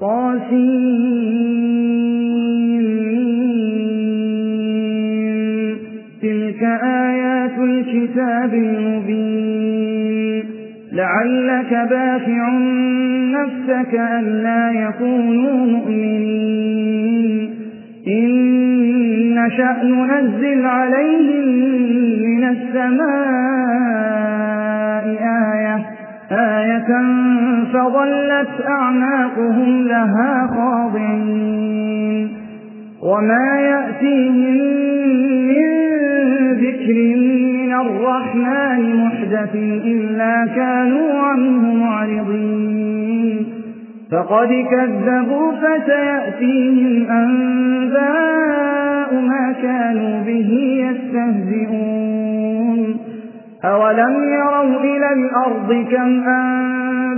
طاسين تلك آيات الكتاب المبين. لعلك بافع نفسك أن لا يكونوا مؤمنين. إن نشأ ننزل عليهم من السماء آية. آية فظلت أعناقهم لها خاضعين. وما يأتيهم من ذكر من الرحمن محدث إلا كانوا عنه معرضين. فقد كذبوا فسيأتيهم أنباء ما كانوا به يستهزئون. أولم يروا إلى الأرض كم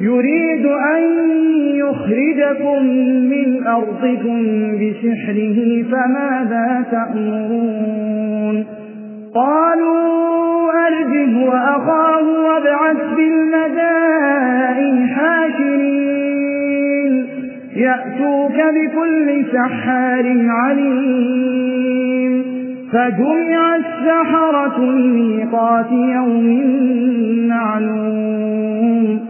يريد أن يخرجكم من أرضكم بسحره فماذا تأمرون؟ قالوا أرجه وأخاه وابعث بالمدائن حاشرين. يأتوك بكل سحار عليم. فجمع السحرة الميقات يوم معلوم.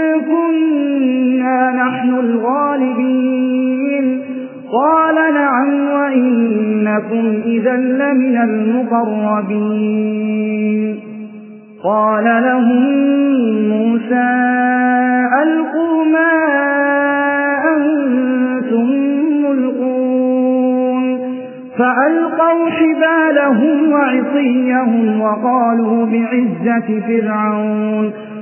كنا نحن الغالبين. قال نعم وإنكم إذا لمن المقربين. قال لهم موسى ألقوا ما أنتم ملقون. فألقوا حبالهم وعصيهم وقالوا بعزة فرعون.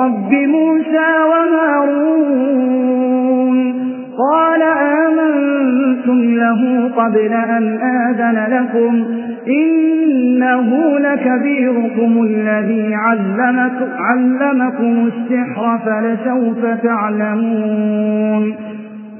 رب موسى وهارون قال آمنتم له قبل أن آذن لكم إنه لكبيركم الذي علمك علمكم السحر فلسوف تعلمون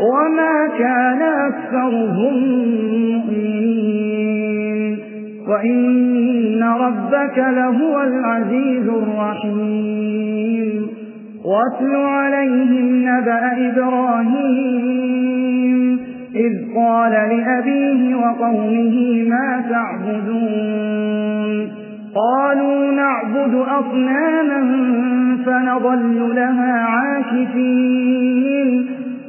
وما كان أكثرهم مؤمنين. وإن ربك لهو العزيز الرحيم. واتل عليهم نبأ إبراهيم. إذ قال لأبيه وقومه ما تعبدون. قالوا نعبد أصناما فنظل لها عاكفين.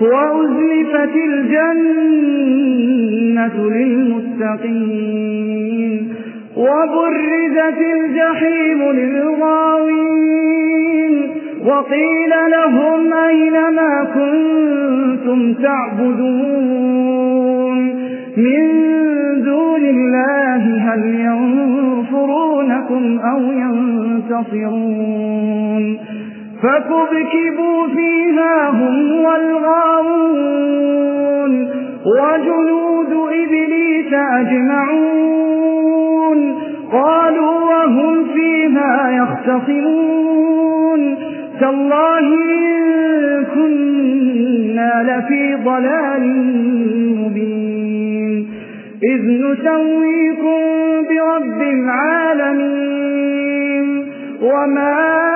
وأزلفت الجنة للمتقين وبرزت الجحيم للغاوين وقيل لهم أين ما كنتم تعبدون من دون الله هل ينصرونكم أو ينتصرون فكبكبوا فيها هم والغاوون وجنود إبليس أجمعون قالوا وهم فيها يختصمون تالله إن كنا لفي ضلال مبين إذ نسويكم برب العالمين وما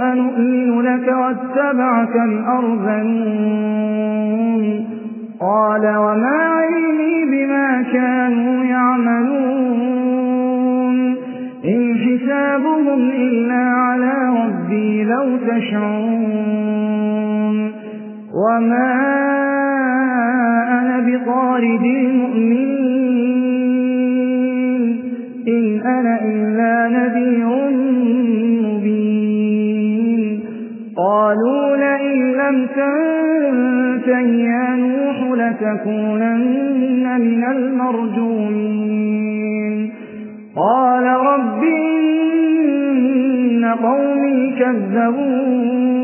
أنؤمن لك واتبعك الأرذلون. قال وما علمي بما كانوا يعملون. إن حسابهم إلا على ربي لو تشعرون. وما أنا بطارد لم تنته يا نوح لتكونن من المرجومين. قال رب إن قومي كذبون.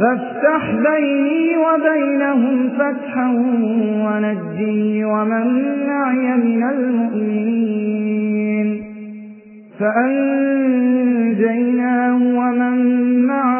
فافتح بيني وبينهم فتحا ونجي ومن معي من المؤمنين. فأنجيناه ومن معه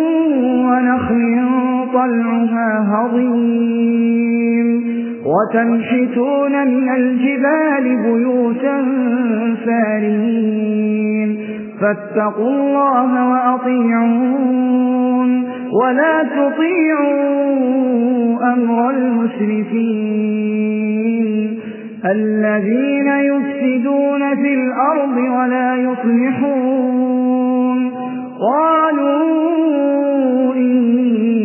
طلعها هضيم. وتنحتون من الجبال بيوتا فارين فاتقوا الله وأطيعون. ولا تطيعوا أمر المسرفين. الذين يفسدون في الأرض ولا يصلحون. قالوا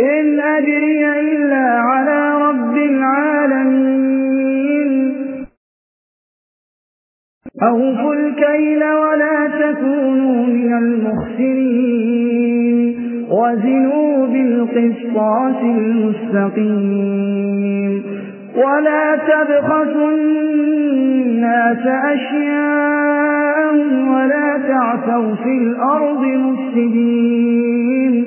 إن أجري إلا على رب العالمين. أوفوا الكيل ولا تكونوا من المخسرين. وزنوا بالقسطاس المستقيم. ولا تبخسوا الناس أشياءهم ولا تعثوا في الأرض مفسدين.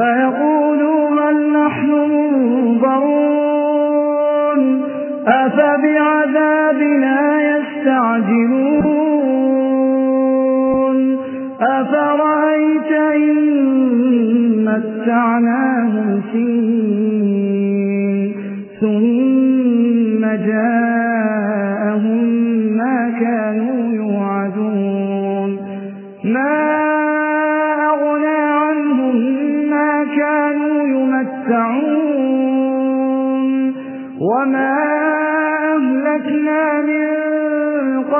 فيقولوا هل نحن منظرون؟ أفبعذابنا يستعجلون؟ أفرأيت إن متعناهم سين ثم